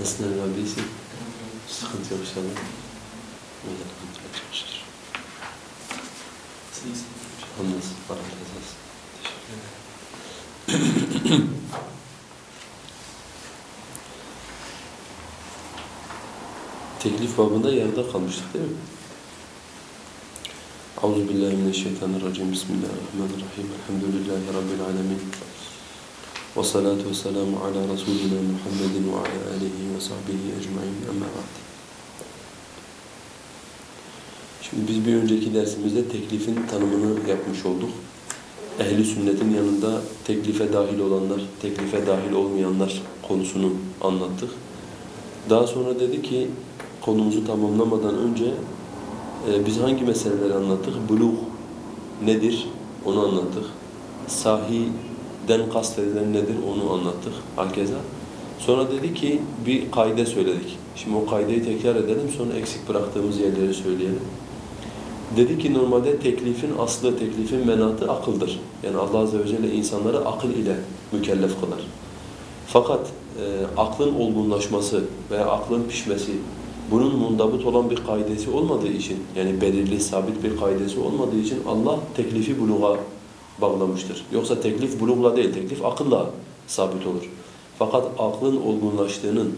Nasılsın Emre abi iyisin? Sıkıntı yok inşallah. Allah kontrol razı olsun. Teşekkür ederim. Teklif babında yarıda kalmıştık değil mi? Euzubillahimineşşeytanirracim. Bismillahirrahmanirrahim. Elhamdülillahi Rabbil alemin. Ala Resulina Muhammedin ve ala alihi ve sahbihi ecmain. Amma ba'd. Şimdi biz bir önceki dersimizde teklifin tanımını yapmış olduk. Ehli sünnetin yanında teklife dahil olanlar, teklife dahil olmayanlar konusunu anlattık. Daha sonra dedi ki konumuzu tamamlamadan önce e, biz hangi meseleleri anlattık? Buluğ nedir? Onu anlattık. Sahiden kastedilen nedir? Onu anlattık. Hakeza. Sonra dedi ki bir kaide söyledik. Şimdi o kaideyi tekrar edelim sonra eksik bıraktığımız yerleri söyleyelim. Dedi ki normalde teklifin aslı, teklifin menatı akıldır. Yani Allah Azze ve Celle insanları akıl ile mükellef kılar. Fakat e, aklın olgunlaşması veya aklın pişmesi bunun mundabıt olan bir kaidesi olmadığı için yani belirli, sabit bir kaidesi olmadığı için Allah teklifi buluğa bağlamıştır. Yoksa teklif bulugla değil, teklif akılla sabit olur. Fakat aklın olgunlaştığının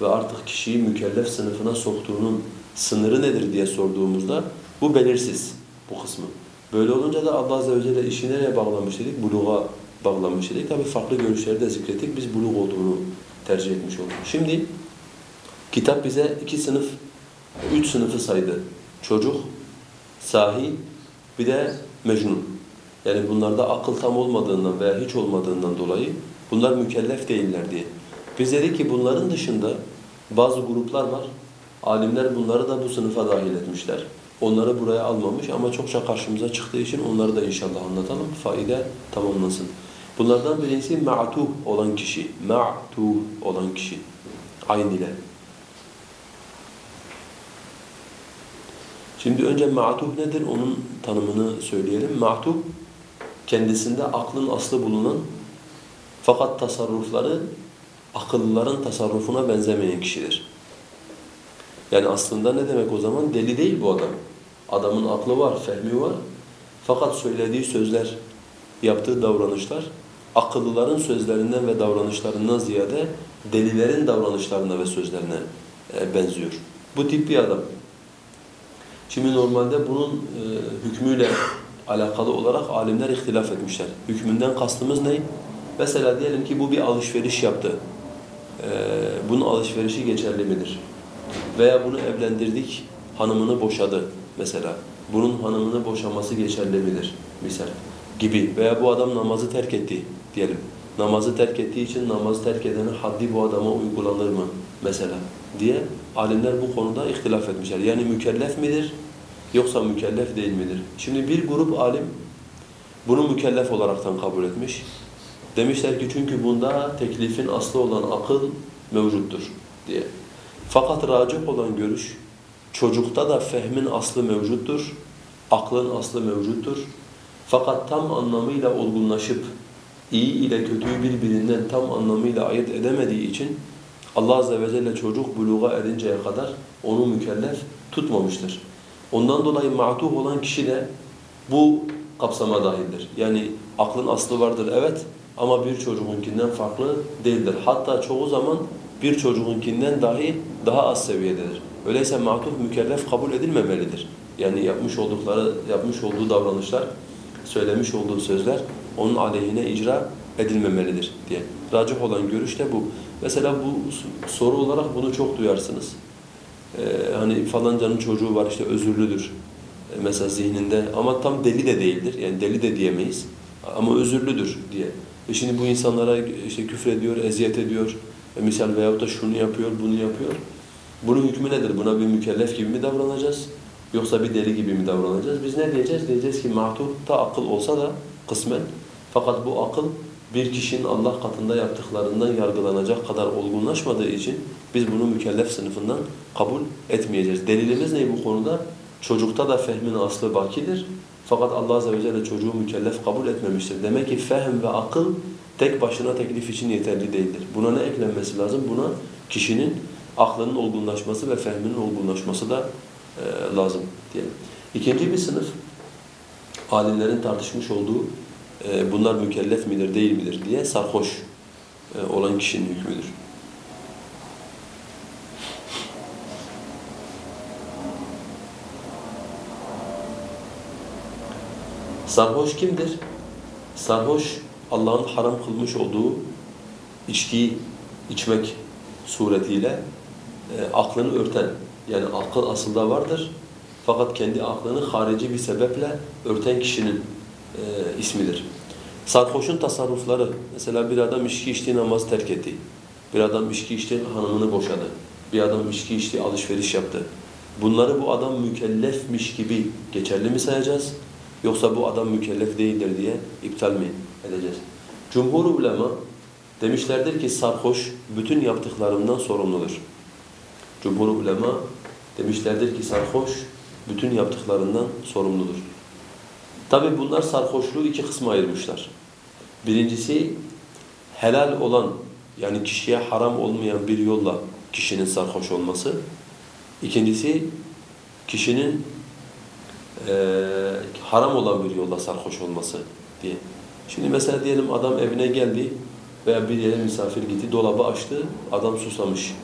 ve artık kişiyi mükellef sınıfına soktuğunun sınırı nedir diye sorduğumuzda bu belirsiz bu kısmı. Böyle olunca da Allah Azze ve Celle işi nereye bağlamış dedik? Buluğa bağlamış dedik. Tabi farklı görüşleri de zikrettik. Biz buluk olduğunu tercih etmiş olduk. Şimdi kitap bize iki sınıf, üç sınıfı saydı. Çocuk, sahi, bir de mecnun. Yani bunlarda akıl tam olmadığından veya hiç olmadığından dolayı bunlar mükellef değiller diye. Biz dedik ki bunların dışında bazı gruplar var. Alimler bunları da bu sınıfa dahil etmişler. Onları buraya almamış ama çokça karşımıza çıktığı için onları da inşallah anlatalım. Faide tamamlansın. Bunlardan birincisi ma'tuh olan kişi. Ma'tuh olan kişi. Ayn ile. Şimdi önce ma'tuh nedir? Onun tanımını söyleyelim. Ma'tuh kendisinde aklın aslı bulunan fakat tasarrufları akıllıların tasarrufuna benzemeyen kişidir. Yani aslında ne demek o zaman? Deli değil bu adam. Adamın aklı var, fehmi var. Fakat söylediği sözler, yaptığı davranışlar akıllıların sözlerinden ve davranışlarından ziyade delilerin davranışlarına ve sözlerine e, benziyor. Bu tip bir adam. Şimdi normalde bunun e, hükmüyle alakalı olarak alimler ihtilaf etmişler. Hükmünden kastımız ne? Mesela diyelim ki bu bir alışveriş yaptı. E, bunun alışverişi geçerli midir? Veya bunu evlendirdik, hanımını boşadı mesela. Bunun hanımını boşaması geçerli midir? Misal gibi. Veya bu adam namazı terk etti diyelim. Namazı terk ettiği için namazı terk edenin haddi bu adama uygulanır mı mesela diye alimler bu konuda ihtilaf etmişler. Yani mükellef midir yoksa mükellef değil midir? Şimdi bir grup alim bunu mükellef olaraktan kabul etmiş. Demişler ki çünkü bunda teklifin aslı olan akıl mevcuttur diye. Fakat racih olan görüş, çocukta da fehmin aslı mevcuttur, aklın aslı mevcuttur. Fakat tam anlamıyla olgunlaşıp, iyi ile kötüyü birbirinden tam anlamıyla ayırt edemediği için Allah Azze ve Celle çocuk buluğa erinceye kadar onu mükellef tutmamıştır. Ondan dolayı ma'tuh olan kişi de bu kapsama dahildir. Yani aklın aslı vardır evet ama bir çocuğunkinden farklı değildir. Hatta çoğu zaman bir çocuğunkinden dahi daha az seviyededir. Öyleyse ma'tuh mükellef kabul edilmemelidir. Yani yapmış oldukları, yapmış olduğu davranışlar, söylemiş olduğu sözler onun aleyhine icra edilmemelidir diye. Racih olan görüş de bu. Mesela bu soru olarak bunu çok duyarsınız. Ee, hani falancanın çocuğu var işte özürlüdür. Ee, mesela zihninde ama tam deli de değildir. Yani deli de diyemeyiz. Ama özürlüdür diye. E şimdi bu insanlara işte küfrediyor, eziyet ediyor. E misal veyahut da şunu yapıyor, bunu yapıyor. Bunun hükmü nedir? Buna bir mükellef gibi mi davranacağız? Yoksa bir deli gibi mi davranacağız? Biz ne diyeceğiz? Diyeceğiz ki mahtuhta akıl olsa da kısmen. Fakat bu akıl bir kişinin Allah katında yaptıklarından yargılanacak kadar olgunlaşmadığı için biz bunu mükellef sınıfından kabul etmeyeceğiz. Delilimiz ne bu konuda? Çocukta da fehmin aslı bakidir. Fakat Allah Azze ve Celle çocuğu mükellef kabul etmemiştir. Demek ki fehm ve akıl tek başına teklif için yeterli değildir. Buna ne eklenmesi lazım? Buna kişinin aklının olgunlaşması ve fehminin olgunlaşması da e, lazım diyelim. İkinci bir sınıf alimlerin tartışmış olduğu e, bunlar mükellef midir değil midir diye sarhoş e, olan kişinin hükmüdür. Sarhoş kimdir? Sarhoş Allah'ın haram kılmış olduğu içkiyi içmek suretiyle e, aklını örten yani akıl aslında vardır fakat kendi aklını harici bir sebeple örten kişinin e, ismidir. Sarhoşun tasarrufları mesela bir adam içki içti namaz terk etti. Bir adam içki içti hanımını boşadı. Bir adam içki içti alışveriş yaptı. Bunları bu adam mükellefmiş gibi geçerli mi sayacağız? Yoksa bu adam mükellef değildir diye iptal mi edeceğiz? Cumhur ulema demişlerdir ki sarhoş bütün yaptıklarından sorumludur. Cumhur ulema demişlerdir ki sarhoş bütün yaptıklarından sorumludur. Tabi bunlar sarhoşluğu iki kısma ayırmışlar. Birincisi helal olan yani kişiye haram olmayan bir yolla kişinin sarhoş olması. İkincisi kişinin haram olan bir yolda sarhoş olması diye. Şimdi mesela diyelim adam evine geldi veya bir yere misafir gitti, dolabı açtı, adam susamış.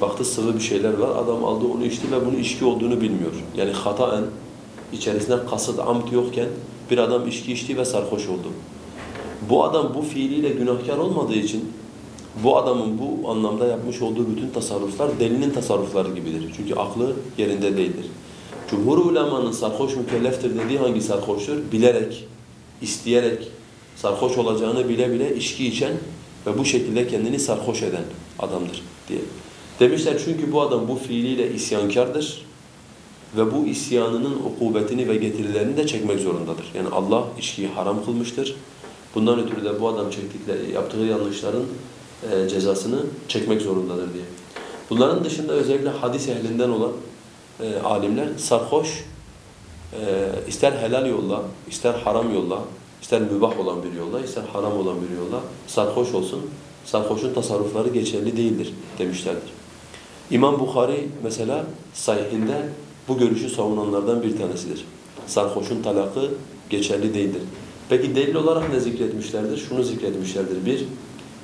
Baktı sıvı bir şeyler var, adam aldı onu içti ve bunun içki olduğunu bilmiyor. Yani hataen içerisinde kasıt, amt yokken bir adam içki içti ve sarhoş oldu. Bu adam bu fiiliyle günahkar olmadığı için bu adamın bu anlamda yapmış olduğu bütün tasarruflar delinin tasarrufları gibidir. Çünkü aklı yerinde değildir. Cumhur ulemanın sarhoş mükelleftir dediği hangi sarhoştur? Bilerek, isteyerek, sarhoş olacağını bile bile içki içen ve bu şekilde kendini sarhoş eden adamdır diye. Demişler çünkü bu adam bu fiiliyle isyankardır ve bu isyanının ukubetini ve getirilerini de çekmek zorundadır. Yani Allah içkiyi haram kılmıştır. Bundan ötürü de bu adam çektikleri, yaptığı yanlışların e, cezasını çekmek zorundadır diye. Bunların dışında özellikle hadis ehlinden olan e, alimler sarhoş e, ister helal yolla, ister haram yolla, ister mübah olan bir yolla, ister haram olan bir yolla sarhoş olsun. Sarhoşun tasarrufları geçerli değildir demişlerdir. İmam Bukhari mesela sahihinde bu görüşü savunanlardan bir tanesidir. Sarhoşun talakı geçerli değildir. Peki delil olarak ne zikretmişlerdir? Şunu zikretmişlerdir. Bir,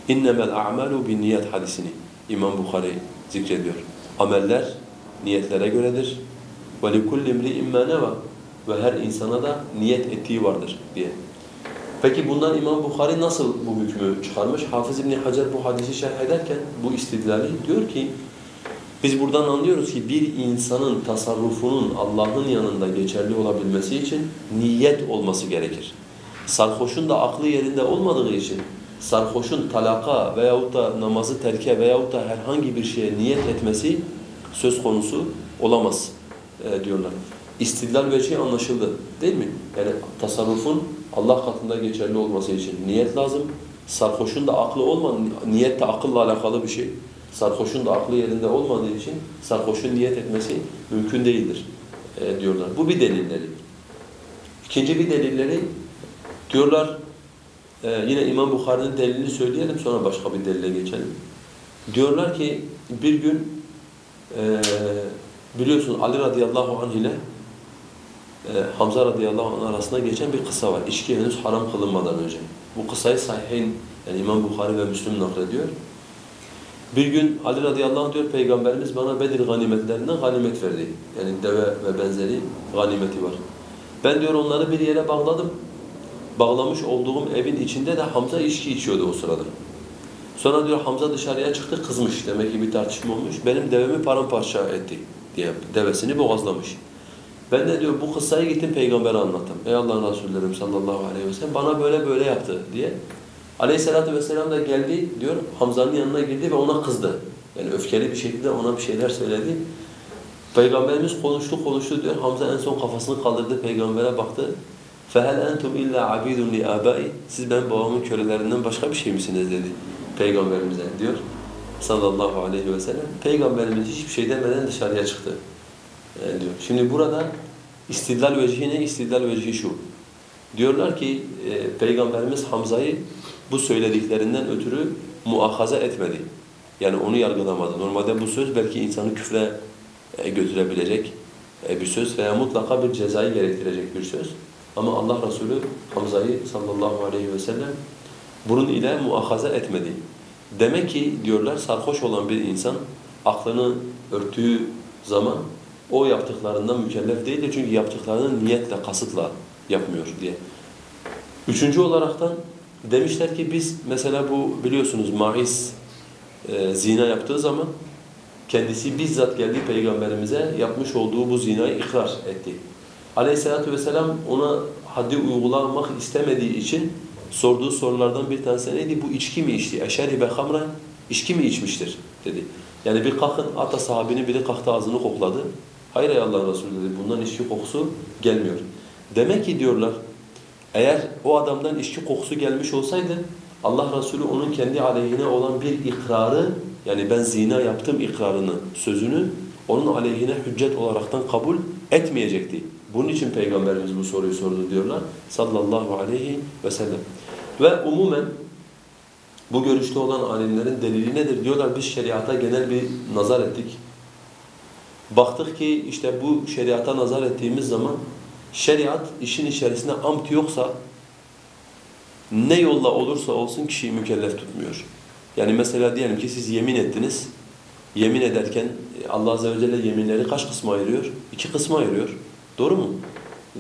innemel a'malu bin niyet hadisini İmam Bukhari zikrediyor. Ameller niyetlere göredir. Ve likulli imri'in ma neva ve her insana da niyet ettiği vardır diye. Peki bundan İmam Bukhari nasıl bu hükmü çıkarmış? Hafız İbn Hacer bu hadisi şerh ederken bu istidlali diyor ki biz buradan anlıyoruz ki bir insanın tasarrufunun Allah'ın yanında geçerli olabilmesi için niyet olması gerekir. Sarhoşun da aklı yerinde olmadığı için sarhoşun talaka veyahut da namazı terke veyahut da herhangi bir şeye niyet etmesi söz konusu olamaz e, diyorlar. İstidlal vecihi anlaşıldı değil mi? Yani tasarrufun Allah katında geçerli olması için niyet lazım. Sarhoşun da aklı olmadığı, niyet de akılla alakalı bir şey. Sarhoşun da aklı yerinde olmadığı için sarhoşun niyet etmesi mümkün değildir e, diyorlar. Bu bir delilleri. İkinci bir delilleri diyorlar e, yine İmam Bukhari'nin delilini söyleyelim sonra başka bir delile geçelim. Diyorlar ki bir gün e, biliyorsun Ali radıyallahu anh ile e, Hamza radıyallahu anh arasında geçen bir kısa var. İçki henüz haram kılınmadan önce. Bu kısayı sahihin yani İmam Bukhari ve Müslüm naklediyor. Bir gün Ali radıyallahu anh diyor Peygamberimiz bana Bedir ganimetlerinden ganimet verdi. Yani deve ve benzeri ganimeti var. Ben diyor onları bir yere bağladım. Bağlamış olduğum evin içinde de Hamza içki içiyordu o sırada. Sonra diyor Hamza dışarıya çıktı kızmış. Demek ki bir tartışma olmuş. Benim devemi paramparça etti diye devesini boğazlamış. Ben de diyor bu kıssayı gittim peygambere anlattım. Ey Allah'ın Resullerim sallallahu aleyhi ve sellem bana böyle böyle yaptı diye. Aleyhissalatü vesselam da geldi diyor Hamza'nın yanına girdi ve ona kızdı. Yani öfkeli bir şekilde ona bir şeyler söyledi. Peygamberimiz konuştu konuştu diyor. Hamza en son kafasını kaldırdı peygambere baktı. فَهَلْ اَنْتُمْ اِلَّا عَبِيدٌ لِآبَائِ Siz ben babamın kölelerinden başka bir şey misiniz dedi peygamberimize diyor sallallahu aleyhi ve sellem. Peygamberimiz hiçbir şey demeden dışarıya çıktı e, diyor. Şimdi burada istidlal vecihi ne? İstidlal vecihi şu. Diyorlar ki e, Peygamberimiz Hamza'yı bu söylediklerinden ötürü muahaza etmedi. Yani onu yargılamadı. Normalde bu söz belki insanı küfre e, götürebilecek e, bir söz veya mutlaka bir cezayı gerektirecek bir söz. Ama Allah Resulü Hamza'yı sallallahu aleyhi ve sellem bunun ile muahaza etmedi. Demek ki diyorlar sarhoş olan bir insan aklını örttüğü zaman o yaptıklarından mükellef değildir. Çünkü yaptıklarını niyetle, kasıtla yapmıyor diye. Üçüncü olaraktan demişler ki biz mesela bu biliyorsunuz Maiz e, zina yaptığı zaman kendisi bizzat geldi peygamberimize yapmış olduğu bu zinayı ikrar etti. Aleyhisselatü vesselam ona haddi uygulamak istemediği için sorduğu sorulardan bir tanesi neydi? Bu içki mi içti? Eşeribe hamra içki mi içmiştir? dedi. Yani bir kalkın ata sahabinin biri kalktı ağzını kokladı. Hayır ey Allah'ın Resulü dedi. Bundan içki kokusu gelmiyor. Demek ki diyorlar eğer o adamdan içki kokusu gelmiş olsaydı Allah Resulü onun kendi aleyhine olan bir ikrarı yani ben zina yaptım ikrarını, sözünü onun aleyhine hüccet olaraktan kabul etmeyecekti. Bunun için Peygamberimiz bu soruyu sordu diyorlar sallallahu aleyhi ve sellem. Ve umumen bu görüşte olan alimlerin delili nedir? Diyorlar biz şeriata genel bir nazar ettik. Baktık ki işte bu şeriata nazar ettiğimiz zaman şeriat işin içerisinde amt yoksa ne yolla olursa olsun kişiyi mükellef tutmuyor. Yani mesela diyelim ki siz yemin ettiniz. Yemin ederken Allah Azze ve Celle yeminleri kaç kısma ayırıyor? İki kısma ayırıyor. Doğru mu?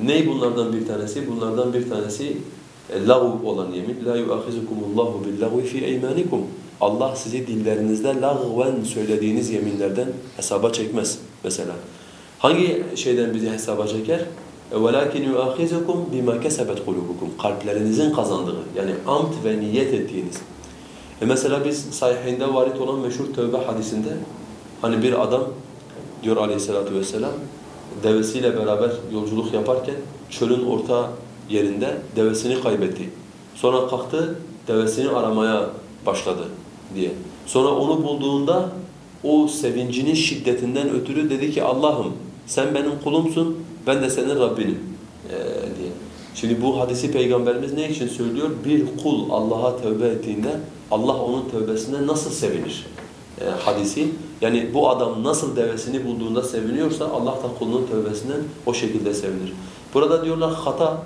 Ney bunlardan bir tanesi? Bunlardan bir tanesi e, lav olan yemin. La yu'ahizukumullahu billagwi fi eymanikum. Allah sizi dillerinizde lagven söylediğiniz yeminlerden hesaba çekmez mesela. Hangi şeyden bizi hesaba çeker? وَلَكِنْ يُؤَخِذُكُمْ بِمَا كَسَبَتْ قُلُوبُكُمْ Kalplerinizin kazandığı yani amt ve niyet ettiğiniz. E mesela biz sahihinde varit olan meşhur tövbe hadisinde hani bir adam diyor aleyhissalatu vesselam devesiyle beraber yolculuk yaparken çölün orta yerinde devesini kaybetti. Sonra kalktı devesini aramaya başladı diye. Sonra onu bulduğunda o sevincinin şiddetinden ötürü dedi ki Allah'ım sen benim kulumsun ben de senin Rabbinim ee, diye. Şimdi bu hadisi Peygamberimiz ne için söylüyor? Bir kul Allah'a tövbe ettiğinde Allah onun tövbesine nasıl sevinir? Ee, hadisi. Yani bu adam nasıl devesini bulduğunda seviniyorsa Allah da kulunun tövbesinden o şekilde sevinir. Burada diyorlar hata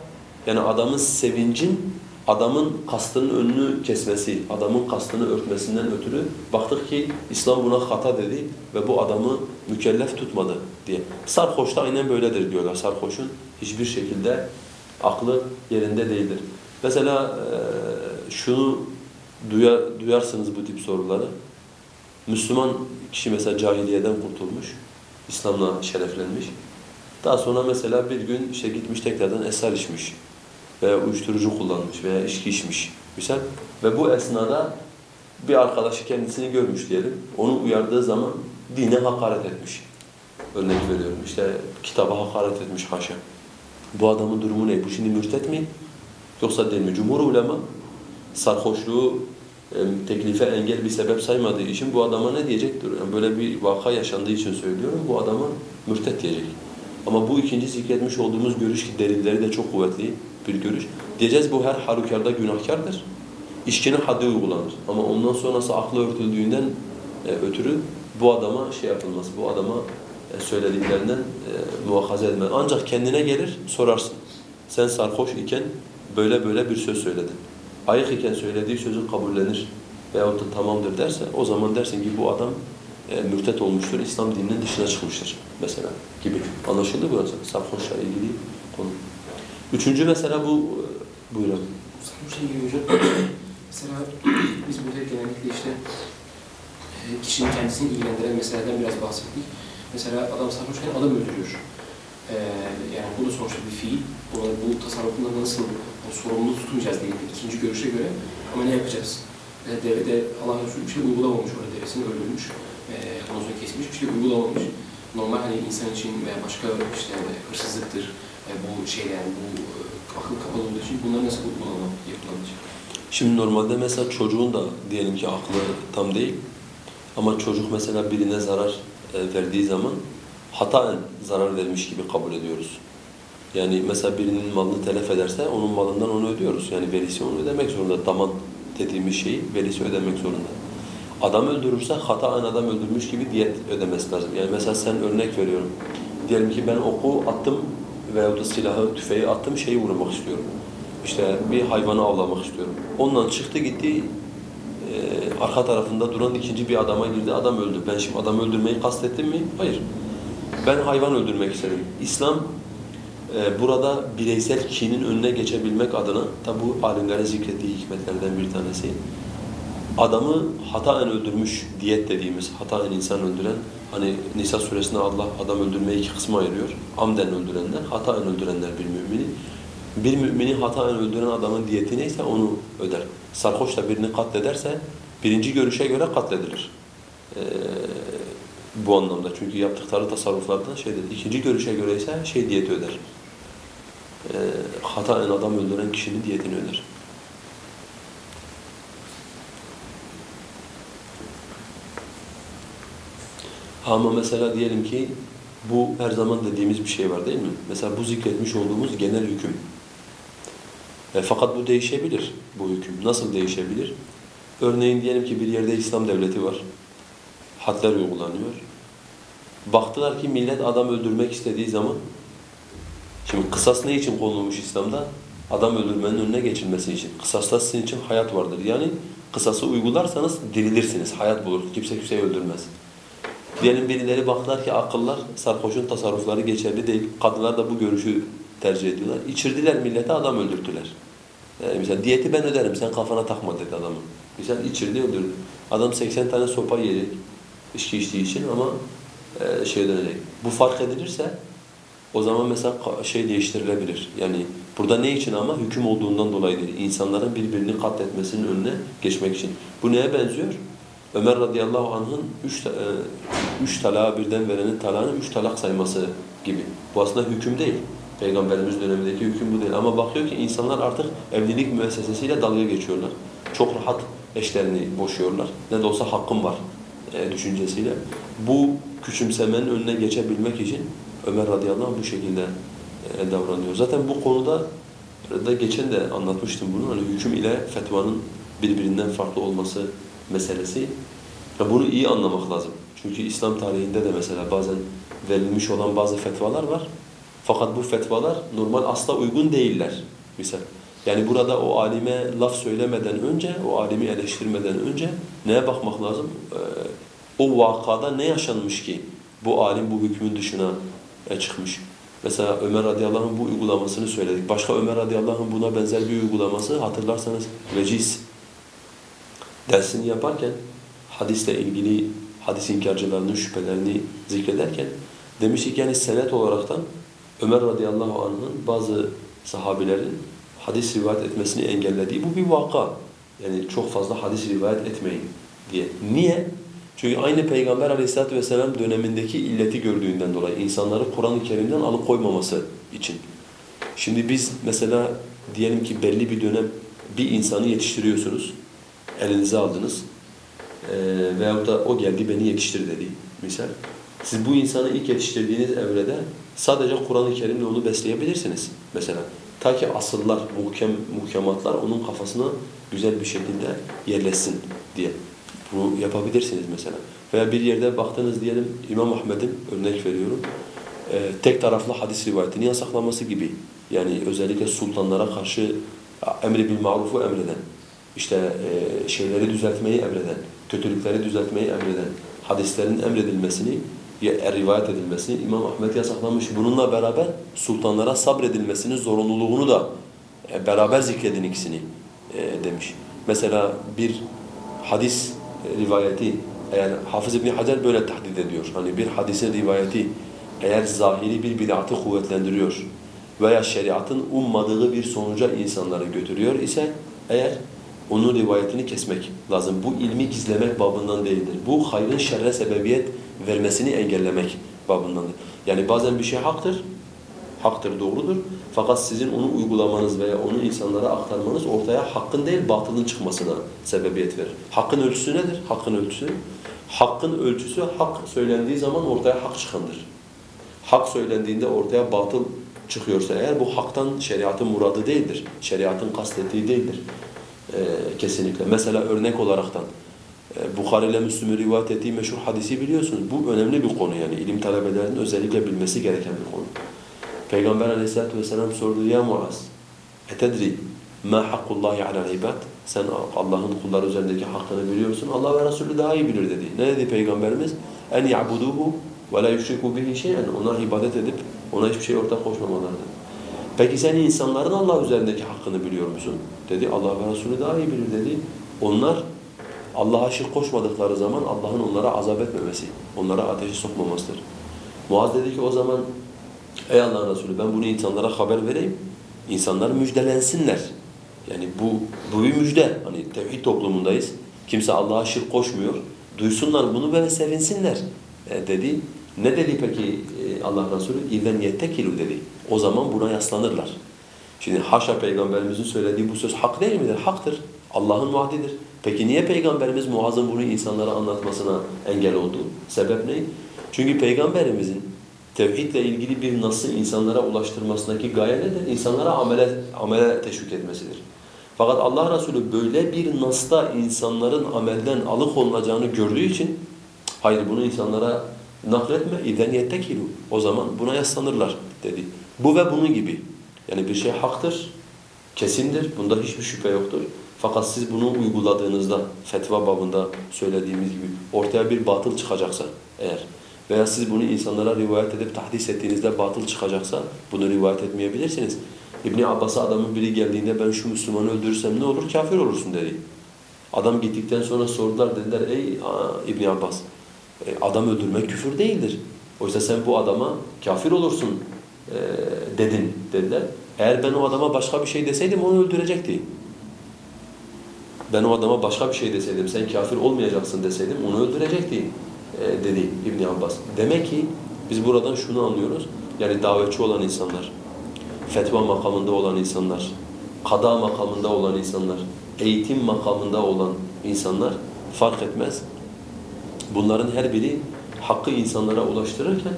yani adamın sevincin adamın kastının önünü kesmesi, adamın kastını örtmesinden ötürü baktık ki İslam buna hata dedi ve bu adamı mükellef tutmadı diye. Sarhoş da aynen böyledir diyorlar. Sarhoşun hiçbir şekilde aklı yerinde değildir. Mesela şunu duyar, duyarsınız bu tip soruları. Müslüman kişi mesela cahiliyeden kurtulmuş, İslam'la şereflenmiş. Daha sonra mesela bir gün işte gitmiş tekrardan esrar içmiş veya uyuşturucu kullanmış veya içki içmiş misal ve bu esnada bir arkadaşı kendisini görmüş diyelim. Onu uyardığı zaman dine hakaret etmiş. Örnek veriyorum işte kitaba hakaret etmiş haşa. Bu adamın durumu ne? Bu şimdi mürtet mi? Yoksa değil mi? Cumhur ulema sarhoşluğu e, teklife engel bir sebep saymadığı için bu adama ne diyecektir? Yani böyle bir vaka yaşandığı için söylüyorum. Bu adama mürtet diyecek. Ama bu ikinci zikretmiş olduğumuz görüş ki delilleri de çok kuvvetli bir görüş. Diyeceğiz bu her halükarda günahkardır. İşkinin haddi uygulanır. Ama ondan sonrası aklı örtüldüğünden e, ötürü bu adama şey yapılmaz. Bu adama e, söylediklerinden e, muhakaza edilmez. Ancak kendine gelir sorarsın. Sen sarhoş iken böyle böyle bir söz söyledin. Ayık iken söylediği sözü kabullenir veyahut da tamamdır derse o zaman dersin ki bu adam e, mürtet olmuştur, İslam dininin dışına çıkmıştır mesela gibi. Anlaşıldı burası sarhoşla ilgili konu. Üçüncü mesela bu, buyurun. Sarhoşla ilgili hocam, mesela biz burada genellikle işte e, kişinin kendisini ilgilendiren meselelerden biraz bahsettik. Mesela adam sarhoşken adam öldürüyor. E, yani bu da sonuçta bir fiil. Buna, bu tasarrufunda nasıl yani sorumlu tutmayacağız diye ikinci görüşe göre. Ama ne yapacağız? E, devede Allah Resulü bir şey uygulamamış orada devesini öldürmüş. E, ondan sonra kesmiş bir şey uygulamamış. Normal hani insan için veya başka işte hırsızlıktır, bu şeyler, yani bu e, akıl kapalı olduğu için bunlar nasıl uygulama yapılabilecek? Şimdi normalde mesela çocuğun da diyelim ki aklı tam değil ama çocuk mesela birine zarar e, verdiği zaman hataen zarar vermiş gibi kabul ediyoruz. Yani mesela birinin malını telef ederse onun malından onu ödüyoruz. Yani velisi onu ödemek zorunda. Daman dediğimiz şeyi velisi ödemek zorunda. Adam öldürürse hataen adam öldürmüş gibi diyet ödemesi lazım. Yani mesela sen örnek veriyorum. Diyelim ki ben oku attım veyahut da silahı, tüfeği attım şeyi vurmak istiyorum. İşte bir hayvanı avlamak istiyorum. Ondan çıktı gitti e, arka tarafında duran ikinci bir adama girdi adam öldü. Ben şimdi adam öldürmeyi kastettim mi? Hayır. Ben hayvan öldürmek istedim. İslam e, burada bireysel kinin önüne geçebilmek adına tabi bu alimlerin zikrettiği hikmetlerden bir tanesi. Adamı hataen öldürmüş diyet dediğimiz hataen insan öldüren hani Nisa suresinde Allah adam öldürmeyi iki kısma ayırıyor. Amden öldürenler, hataen öldürenler bir mümini. Bir mümini hataen öldüren adamın diyeti neyse onu öder. Sarhoşla birini katlederse birinci görüşe göre katledilir. Ee, bu anlamda çünkü yaptıkları tasarruflardan şeydir. İkinci görüşe göre ise şey diyeti öder. Ee, hataen adam öldüren kişinin diyetini öder. Ama mesela diyelim ki bu her zaman dediğimiz bir şey var değil mi? Mesela bu zikretmiş olduğumuz genel hüküm. E, fakat bu değişebilir bu hüküm. Nasıl değişebilir? Örneğin diyelim ki bir yerde İslam devleti var. Hadler uygulanıyor. Baktılar ki millet adam öldürmek istediği zaman Şimdi kısas ne için konulmuş İslam'da? Adam öldürmenin önüne geçilmesi için. Kısasta sizin için hayat vardır. Yani kısası uygularsanız dirilirsiniz, hayat bulur. Kimse kimseyi öldürmez. Diyelim birileri baktılar ki akıllar, sarhoşun tasarrufları geçerli değil. Kadınlar da bu görüşü tercih ediyorlar. İçirdiler millete adam öldürdüler. Yani mesela diyeti ben öderim sen kafana takma dedi adamı. Mesela içirdi öldürdü. Adam 80 tane sopa yiyecek içki içtiği için ama e, şey dönecek. Bu fark edilirse o zaman mesela şey değiştirilebilir. Yani burada ne için ama hüküm olduğundan dolayı değil. İnsanların birbirini katletmesinin önüne geçmek için. Bu neye benziyor? Ömer radıyallahu anh'ın üç, e, üç talağı birden verenin talağını üç talak sayması gibi. Bu aslında hüküm değil. Peygamberimiz dönemindeki hüküm bu değil. Ama bakıyor ki insanlar artık evlilik müessesesiyle dalga geçiyorlar. Çok rahat eşlerini boşuyorlar. Ne de olsa hakkım var e, düşüncesiyle. Bu küçümsemenin önüne geçebilmek için Ömer radıyallahu anh bu şekilde e, davranıyor. Zaten bu konuda da geçen de anlatmıştım bunu. Hani hüküm ile fetvanın birbirinden farklı olması meselesi. Ya bunu iyi anlamak lazım. Çünkü İslam tarihinde de mesela bazen verilmiş olan bazı fetvalar var. Fakat bu fetvalar normal asla uygun değiller. Misal. Yani burada o alime laf söylemeden önce, o alimi eleştirmeden önce neye bakmak lazım? Ee, o vakada ne yaşanmış ki bu alim bu hükmün dışına e, çıkmış. Mesela Ömer radıyallahu anh bu uygulamasını söyledik. Başka Ömer radıyallahu anh buna benzer bir uygulaması hatırlarsanız veciz dersini yaparken hadisle ilgili hadis inkarcılarının şüphelerini zikrederken demiş ki yani senet olaraktan Ömer radıyallahu anh'ın bazı sahabilerin hadis rivayet etmesini engellediği bu bir vaka. Yani çok fazla hadis rivayet etmeyin diye. Niye? Çünkü aynı Peygamber aleyhissalatü vesselam dönemindeki illeti gördüğünden dolayı insanları Kur'an-ı Kerim'den alıkoymaması için. Şimdi biz mesela diyelim ki belli bir dönem bir insanı yetiştiriyorsunuz. Elinize aldınız. Ee, veyahut da o geldi beni yetiştir dedi misal. Siz bu insanı ilk yetiştirdiğiniz evrede sadece Kur'an-ı Kerim'le onu besleyebilirsiniz mesela. Ta ki asıllar, muhkem, muhkematlar onun kafasına güzel bir şekilde yerleşsin diye. Bunu yapabilirsiniz mesela. Veya bir yerde baktınız diyelim İmam Ahmed'in örnek veriyorum. E, tek taraflı hadis rivayetini yasaklaması gibi. Yani özellikle sultanlara karşı emri bil marufu emreden, işte e, şeyleri düzeltmeyi emreden, kötülükleri düzeltmeyi emreden, hadislerin emredilmesini, rivayet edilmesini İmam Ahmed yasaklamış. Bununla beraber sultanlara sabredilmesinin zorunluluğunu da e, beraber zikredin ikisini e, demiş. Mesela bir hadis rivayeti eğer Hafız İbni Hacer böyle tahdid ediyor. Hani bir hadisin rivayeti eğer zahiri bir bid'atı kuvvetlendiriyor veya şeriatın ummadığı bir sonuca insanları götürüyor ise eğer onun rivayetini kesmek lazım. Bu ilmi gizlemek babından değildir. Bu hayrın şerre sebebiyet vermesini engellemek babındandır. Yani bazen bir şey haktır, haktır, doğrudur. Fakat sizin onu uygulamanız veya onu insanlara aktarmanız ortaya hakkın değil batılın çıkmasına sebebiyet verir. Hakkın ölçüsü nedir? Hakkın ölçüsü. Hakkın ölçüsü hak söylendiği zaman ortaya hak çıkandır. Hak söylendiğinde ortaya batıl çıkıyorsa eğer bu haktan şeriatın muradı değildir. Şeriatın kastettiği değildir. Ee, kesinlikle. Mesela örnek olaraktan E, Bukhari ile Müslüm'ün rivayet ettiği meşhur hadisi biliyorsunuz. Bu önemli bir konu yani. ilim talebelerinin özellikle bilmesi gereken bir konu. Peygamber aleyhissalatu vesselam sordu ya Muaz etedri ma hakkullahi alel ibad sen Allah'ın kulları üzerindeki hakkını biliyorsun. Allah ve Resulü daha iyi bilir dedi. Ne dedi Peygamberimiz? En ya'buduhu ve la yushriku bihi şey'en. Ona ibadet edip ona hiçbir şey ortak koşmamalardır. Peki sen insanların Allah üzerindeki hakkını biliyor musun? Dedi Allah ve Resulü daha iyi bilir dedi. Onlar Allah'a şirk koşmadıkları zaman Allah'ın onlara azap etmemesi, onlara ateşe sokmamasıdır. Muaz dedi ki o zaman ey Allah'ın Resulü ben bunu insanlara haber vereyim. İnsanlar müjdelensinler. Yani bu, bu bir müjde. Hani tevhid toplumundayız. Kimse Allah'a şirk koşmuyor. Duysunlar bunu ve sevinsinler e, dedi. Ne dedi peki e, Allah Resulü? İzen yettekilu dedi. O zaman buna yaslanırlar. Şimdi haşa peygamberimizin söylediği bu söz hak değil midir? Haktır. Allah'ın vaadidir. Peki niye peygamberimiz Muaz'ın bunu insanlara anlatmasına engel oldu? Sebep ne? Çünkü peygamberimizin tevhidle ilgili bir nasıl insanlara ulaştırmasındaki gaye nedir? İnsanlara amele, amele teşvik etmesidir. Fakat Allah Resulü böyle bir nasda insanların amelden alıkonulacağını gördüğü için hayır bunu insanlara nakletme ideniyette ki o zaman buna yaslanırlar dedi. Bu ve bunun gibi. Yani bir şey haktır, kesindir, bunda hiçbir şüphe yoktur. Fakat siz bunu uyguladığınızda, fetva babında söylediğimiz gibi ortaya bir batıl çıkacaksa eğer veya siz bunu insanlara rivayet edip tahdis ettiğinizde batıl çıkacaksa bunu rivayet etmeyebilirsiniz. İbn Abbas'a adamın biri geldiğinde ben şu Müslümanı öldürürsem ne olur? Kafir olursun dedi. Adam gittikten sonra sordular dediler ey İbn Abbas adam öldürmek küfür değildir. Oysa sen bu adama kafir olursun e, dedin dediler. Eğer ben o adama başka bir şey deseydim onu öldürecekti. Ben o adama başka bir şey deseydim sen kafir olmayacaksın deseydim onu öldürecekti e, dedi İbni Abbas. Demek ki biz buradan şunu anlıyoruz. Yani davetçi olan insanlar, fetva makamında olan insanlar, kada makamında olan insanlar, eğitim makamında olan insanlar fark etmez. Bunların her biri hakkı insanlara ulaştırırken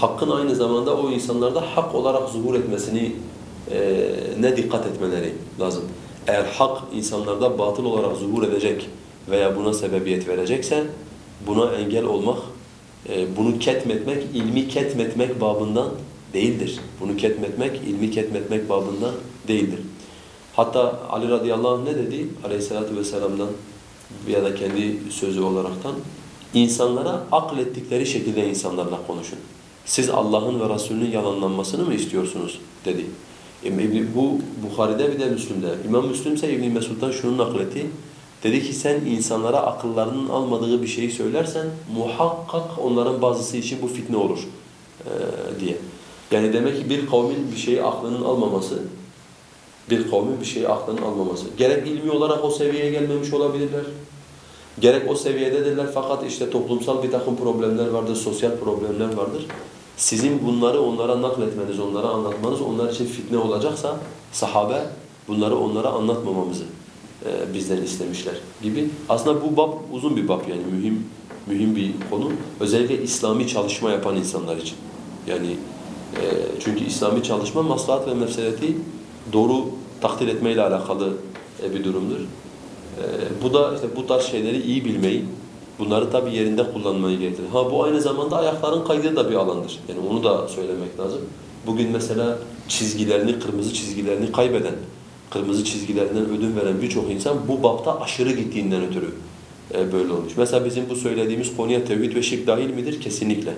hakkın aynı zamanda o insanlarda hak olarak zuhur etmesini e, ne dikkat etmeleri lazım. Eğer hak insanlarda batıl olarak zuhur edecek veya buna sebebiyet verecekse buna engel olmak, e, bunu ketmetmek, ilmi ketmetmek babından değildir. Bunu ketmetmek, ilmi ketmetmek babından değildir. Hatta Ali radıyallahu anh ne dedi? Aleyhissalatu vesselam'dan ya da kendi sözü olaraktan insanlara aklettikleri şekilde insanlarla konuşun. Siz Allah'ın ve Resulünün yalanlanmasını mı istiyorsunuz? dedi. E, bu Bukhari'de bir de Müslim'de. İmam Müslim ise İbn Mesud'dan şunu nakletti. Dedi ki sen insanlara akıllarının almadığı bir şeyi söylersen muhakkak onların bazısı için bu fitne olur e, diye. Yani demek ki bir kavmin bir şeyi aklının almaması, bir kavmin bir şeyi aklının almaması. Gerek ilmi olarak o seviyeye gelmemiş olabilirler. Gerek o seviyededirler fakat işte toplumsal bir takım problemler vardır, sosyal problemler vardır. Sizin bunları onlara nakletmeniz, onlara anlatmanız onlar için fitne olacaksa sahabe bunları onlara anlatmamamızı e, bizden istemişler gibi. Aslında bu bab uzun bir bab yani mühim mühim bir konu. Özellikle İslami çalışma yapan insanlar için. Yani e, çünkü İslami çalışma maslahat ve mefsedeti doğru takdir etmeyle alakalı e, bir durumdur. E, bu da işte bu tarz şeyleri iyi bilmeyi, bunları tabi yerinde kullanmayı gerektirir. Ha bu aynı zamanda ayakların kaydığı da bir alandır. Yani onu da söylemek lazım. Bugün mesela çizgilerini, kırmızı çizgilerini kaybeden, kırmızı çizgilerinden ödün veren birçok insan bu bapta aşırı gittiğinden ötürü e, böyle olmuş. Mesela bizim bu söylediğimiz konuya tevhid ve şirk dahil midir? Kesinlikle.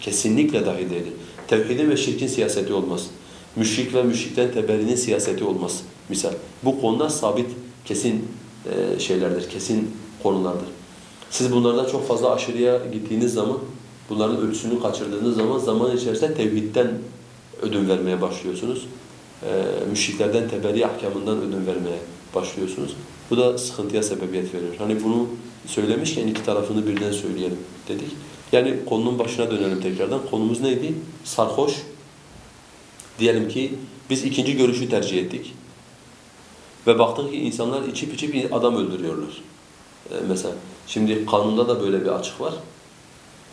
Kesinlikle dahil değildir. Tevhidin ve şirkin siyaseti olmaz. Müşrik ve müşrikten teberinin siyaseti olmaz. Misal. Bu konuda sabit, kesin e, şeylerdir, kesin konulardır. Siz bunlardan çok fazla aşırıya gittiğiniz zaman, bunların ölçüsünü kaçırdığınız zaman zaman içerisinde tevhidden ödün vermeye başlıyorsunuz. E, müşriklerden teberri ahkamından ödün vermeye başlıyorsunuz. Bu da sıkıntıya sebebiyet veriyor. Hani bunu söylemişken iki tarafını birden söyleyelim dedik. Yani konunun başına dönelim tekrardan. Konumuz neydi? Sarhoş. Diyelim ki biz ikinci görüşü tercih ettik. Ve baktık ki insanlar içip içip adam öldürüyorlar. Ee, mesela şimdi kanunda da böyle bir açık var.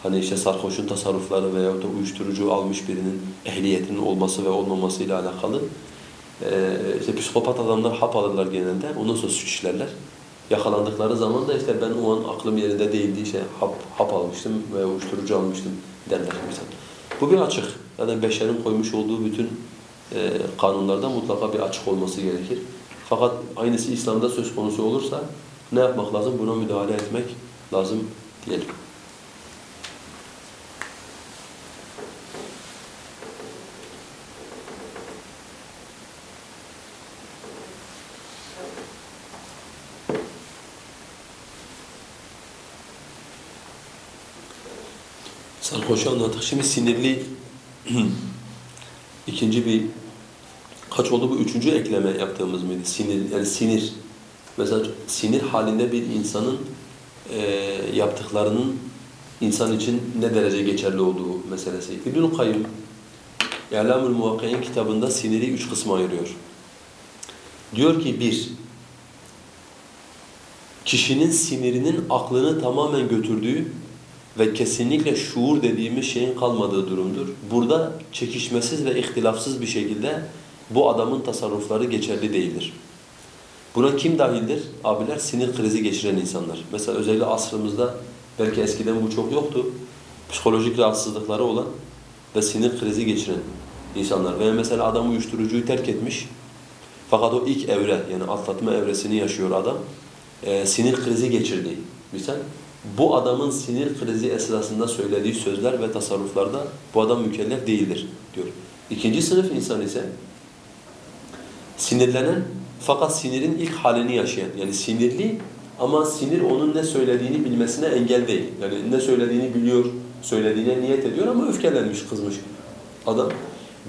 Hani işte sarhoşun tasarrufları veya da uyuşturucu almış birinin ehliyetinin olması ve olmaması ile alakalı. Ee, işte psikopat adamlar hap alırlar genelde. Ondan sonra suç işlerler. Yakalandıkları zaman da işte ben o an aklım yerinde değildi, işte hap, hap almıştım ve uyuşturucu almıştım derler mesela. Bu bir açık. Yani beşerin koymuş olduğu bütün e, kanunlarda mutlaka bir açık olması gerekir. Fakat aynısı İslam'da söz konusu olursa ne yapmak lazım? Buna müdahale etmek lazım diyelim. Sarhoşu anlattık. Şimdi sinirli ikinci bir kaç oldu bu? Üçüncü ekleme yaptığımız mıydı? Sinir, yani sinir. Mesela sinir halinde bir insanın e, yaptıklarının insan için ne derece geçerli olduğu meselesi. İbnül Kayyum İ'lamul Muvakki'in kitabında siniri üç kısma ayırıyor. Diyor ki bir, kişinin sinirinin aklını tamamen götürdüğü ve kesinlikle şuur dediğimiz şeyin kalmadığı durumdur. Burada çekişmesiz ve ihtilafsız bir şekilde bu adamın tasarrufları geçerli değildir. Buna kim dahildir? Abiler sinir krizi geçiren insanlar. Mesela özellikle asrımızda belki eskiden bu çok yoktu. Psikolojik rahatsızlıkları olan ve sinir krizi geçiren insanlar. Veya mesela adam uyuşturucuyu terk etmiş. Fakat o ilk evre yani atlatma evresini yaşıyor adam. Ee, sinir krizi geçirdi. Misal bu adamın sinir krizi esnasında söylediği sözler ve tasarruflarda bu adam mükellef değildir diyor. İkinci sınıf insan ise sinirlenen fakat sinirin ilk halini yaşayan yani sinirli ama sinir onun ne söylediğini bilmesine engel değil. Yani ne söylediğini biliyor, söylediğine niyet ediyor ama öfkelenmiş, kızmış adam.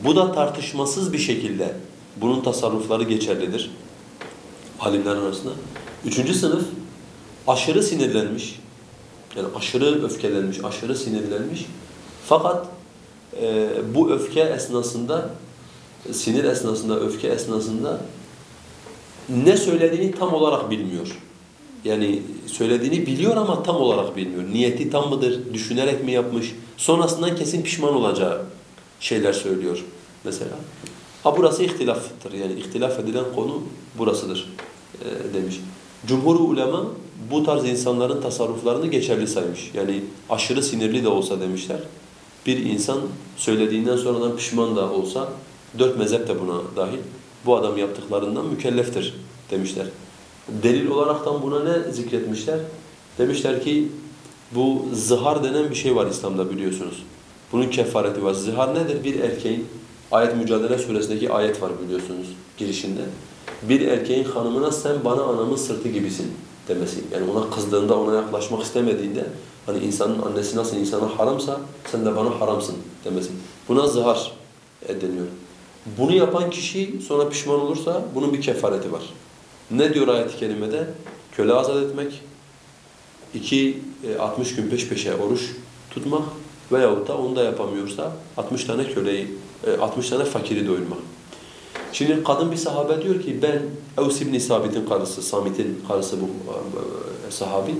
Bu da tartışmasız bir şekilde bunun tasarrufları geçerlidir alimler arasında. Üçüncü sınıf aşırı sinirlenmiş, yani aşırı öfkelenmiş, aşırı sinirlenmiş. Fakat e, bu öfke esnasında, sinir esnasında, öfke esnasında ne söylediğini tam olarak bilmiyor. Yani söylediğini biliyor ama tam olarak bilmiyor. Niyeti tam mıdır, düşünerek mi yapmış, sonrasından kesin pişman olacağı şeyler söylüyor mesela. Ha burası ihtilaftır. Yani ihtilaf edilen konu burasıdır e, demiş. Cumhur ulema bu tarz insanların tasarruflarını geçerli saymış. Yani aşırı sinirli de olsa demişler. Bir insan söylediğinden sonradan pişman da olsa dört mezhep de buna dahil. Bu adam yaptıklarından mükelleftir demişler. Delil olaraktan buna ne zikretmişler? Demişler ki bu zihar denen bir şey var İslam'da biliyorsunuz. Bunun kefareti var. Zihar nedir? Bir erkeğin Ayet Mücadele suresindeki ayet var biliyorsunuz girişinde. Bir erkeğin hanımına sen bana anamın sırtı gibisin demesi. Yani ona kızdığında, ona yaklaşmak istemediğinde hani insanın annesi nasıl insana haramsa sen de bana haramsın demesi. Buna zihar deniyor. Bunu yapan kişi sonra pişman olursa bunun bir kefareti var. Ne diyor ayet-i kerimede? Köle azat etmek, iki, 60 gün peş peşe oruç tutmak veyahut da onu da yapamıyorsa 60 tane köleyi, 60 tane fakiri doyurmak. Şimdi kadın bir sahabe diyor ki ben Evs ibn Sabit'in karısı, Samit'in karısı bu sahabi.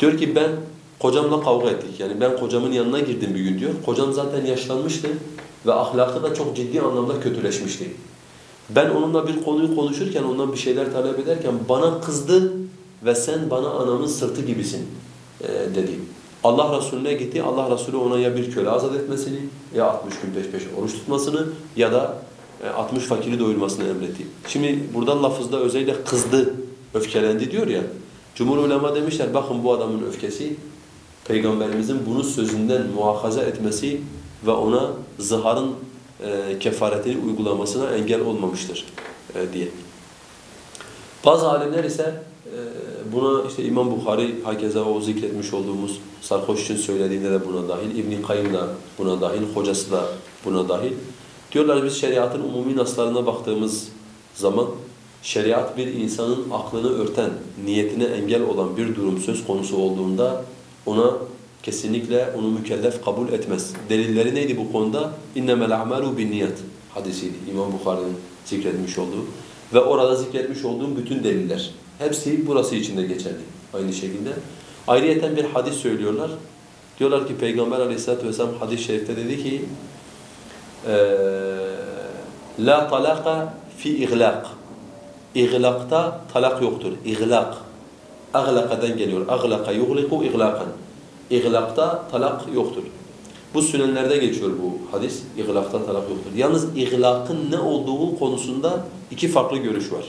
Diyor ki ben kocamla kavga ettik. Yani ben kocamın yanına girdim bir gün diyor. Kocam zaten yaşlanmıştı ve ahlakı da çok ciddi anlamda kötüleşmişti. Ben onunla bir konuyu konuşurken, ondan bir şeyler talep ederken bana kızdı ve sen bana anamın sırtı gibisin dedi. Allah Resulüne gitti. Allah Resulü ona ya bir köle azat etmesini ya 60 gün peş peşe oruç tutmasını ya da 60 fakiri doyurmasını emretti. Şimdi burada lafızda özellikle kızdı, öfkelendi diyor ya. Cumhur ulema demişler bakın bu adamın öfkesi Peygamberimizin bunu sözünden muhakaza etmesi ve ona zıharın e, kefaretini uygulamasına engel olmamıştır e, diye. Bazı alimler ise e, buna işte İmam Bukhari hakeza o zikretmiş olduğumuz sarhoş için söylediğinde de buna dahil, İbn Kayyım da buna dahil, hocası da buna dahil. Diyorlar biz şeriatın umumi naslarına baktığımız zaman şeriat bir insanın aklını örten, niyetine engel olan bir durum söz konusu olduğunda ona kesinlikle onu mükellef kabul etmez. Delilleri neydi bu konuda? İnnemel a'malu binniyat hadisiydi İmam Bukhari'nin zikretmiş olduğu ve orada zikretmiş olduğum bütün deliller hepsi burası içinde geçerli aynı şekilde. Ayrıyeten bir hadis söylüyorlar. Diyorlar ki Peygamber Aleyhisselatü vesselam hadis-i şerifte dedi ki La talaka fi iglaq. İglakta talak yoktur. İglak. Aglaqa'dan geliyor. Aglaqa yughliqu iglaqan. İglaqta talak yoktur. Bu sünenlerde geçiyor bu hadis. İglakta talak yoktur. Yalnız iglakın ne olduğu konusunda iki farklı görüş var.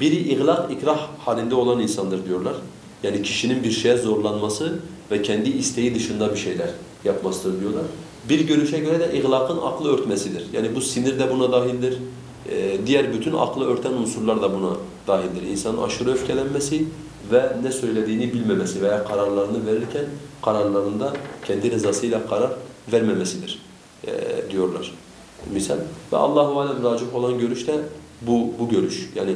Biri iglak ikrah halinde olan insandır diyorlar. Yani kişinin bir şeye zorlanması ve kendi isteği dışında bir şeyler yapmasıdır diyorlar. Bir görüşe göre de iglakın aklı örtmesidir. Yani bu sinir de buna dahildir. Ee, diğer bütün aklı örten unsurlar da buna dahildir. İnsanın aşırı öfkelenmesi ve ne söylediğini bilmemesi veya kararlarını verirken kararlarında kendi rızasıyla karar vermemesidir ee, diyorlar. Misal ve Allahu alem racih olan görüş de bu bu görüş. Yani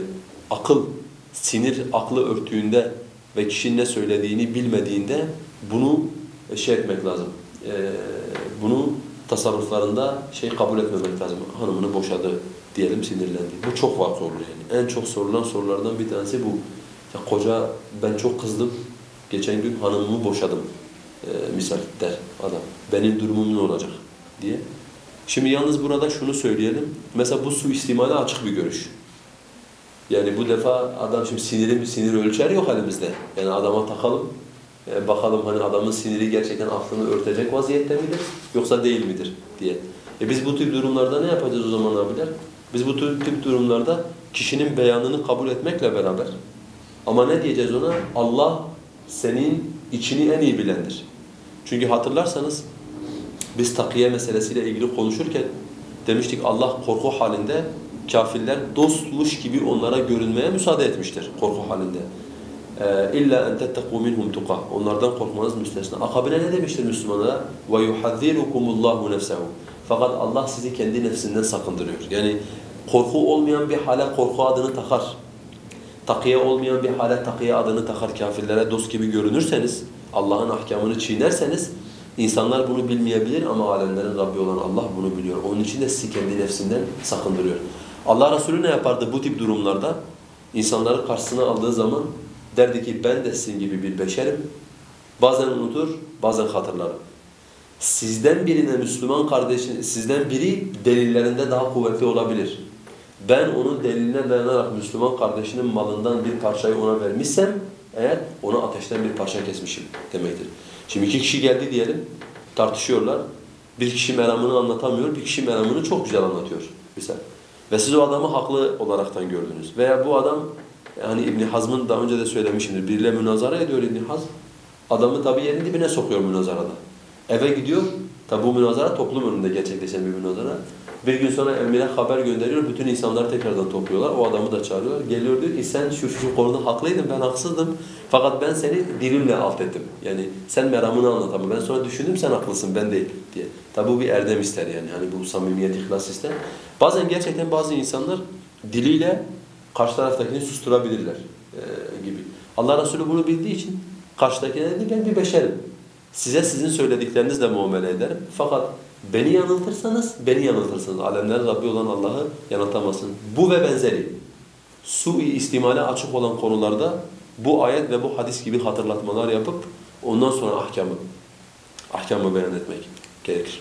akıl sinir aklı örttüğünde ve kişinin ne söylediğini bilmediğinde bunu şey etmek lazım. Ee, bunu tasarruflarında şey kabul etmemek lazım. Hanımını boşadı diyelim sinirlendi. Bu çok var sorulu yani. En çok sorulan sorulardan bir tanesi bu. Ya koca ben çok kızdım. Geçen gün hanımımı boşadım. Ee, misal der adam. Benim durumum ne olacak diye. Şimdi yalnız burada şunu söyleyelim. Mesela bu suistimale açık bir görüş. Yani bu defa adam şimdi siniri sinir ölçer yok elimizde. Yani adama takalım. e, bakalım hani adamın siniri gerçekten aklını örtecek vaziyette midir yoksa değil midir diye. E biz bu tip durumlarda ne yapacağız o zaman abiler? Biz bu tip durumlarda kişinin beyanını kabul etmekle beraber ama ne diyeceğiz ona? Allah senin içini en iyi bilendir. Çünkü hatırlarsanız biz takiye meselesiyle ilgili konuşurken demiştik Allah korku halinde kafirler dostmuş gibi onlara görünmeye müsaade etmiştir korku halinde. İlla en tettekû minhum tuqa. Onlardan korkmanız müstesna. Akabine ne demiştir Müslümanlara? Ve yuhazzirukumullahu nefsehu. Fakat Allah sizi kendi nefsinden sakındırıyor. Yani korku olmayan bir hale korku adını takar. Takiye olmayan bir hale takiye adını takar. Kafirlere dost gibi görünürseniz, Allah'ın ahkamını çiğnerseniz insanlar bunu bilmeyebilir ama alemlerin Rabbi olan Allah bunu biliyor. Onun için de sizi kendi nefsinden sakındırıyor. Allah Resulü ne yapardı bu tip durumlarda? İnsanları karşısına aldığı zaman derdi ki ben de sizin gibi bir beşerim. Bazen unutur, bazen hatırlarım. Sizden birine Müslüman kardeşin, sizden biri delillerinde daha kuvvetli olabilir. Ben onun deliline dayanarak Müslüman kardeşinin malından bir parçayı ona vermişsem eğer ona ateşten bir parça kesmişim demektir. Şimdi iki kişi geldi diyelim, tartışıyorlar. Bir kişi meramını anlatamıyor, bir kişi meramını çok güzel anlatıyor. Misal. Ve siz o adamı haklı olaraktan gördünüz. Veya bu adam, hani İbn Hazm'ın daha önce de söylemişimdir, biriyle münazara ediyor İbn Hazm. Adamı tabi yerin dibine sokuyor münazarada. Eve gidiyor, tabi bu münazara toplum önünde gerçekleşen bir münazara. Bir gün sonra emire haber gönderiyor, bütün insanları tekrardan topluyorlar. O adamı da çağırıyorlar. Geliyor diyor ki sen şu şu konuda haklıydın, ben haksızdım. Fakat ben seni dilimle alt ettim. Yani sen meramını anlat ama ben sonra düşündüm sen haklısın, ben değil diye. Tabi bu bir erdem ister yani. Hani bu samimiyet, ihlas ister. Bazen gerçekten bazı insanlar diliyle karşı taraftakini susturabilirler e, gibi. Allah Resulü bunu bildiği için karşıdakine dedi ben bir beşerim. Size sizin söylediklerinizle muamele ederim. Fakat beni yanıltırsanız, beni yanıltırsınız. Alemlerin Rabbi olan Allah'ı yanıltamazsınız. Bu ve benzeri su-i istimale açık olan konularda bu ayet ve bu hadis gibi hatırlatmalar yapıp ondan sonra ahkamı, ahkamı beyan etmek gerekir.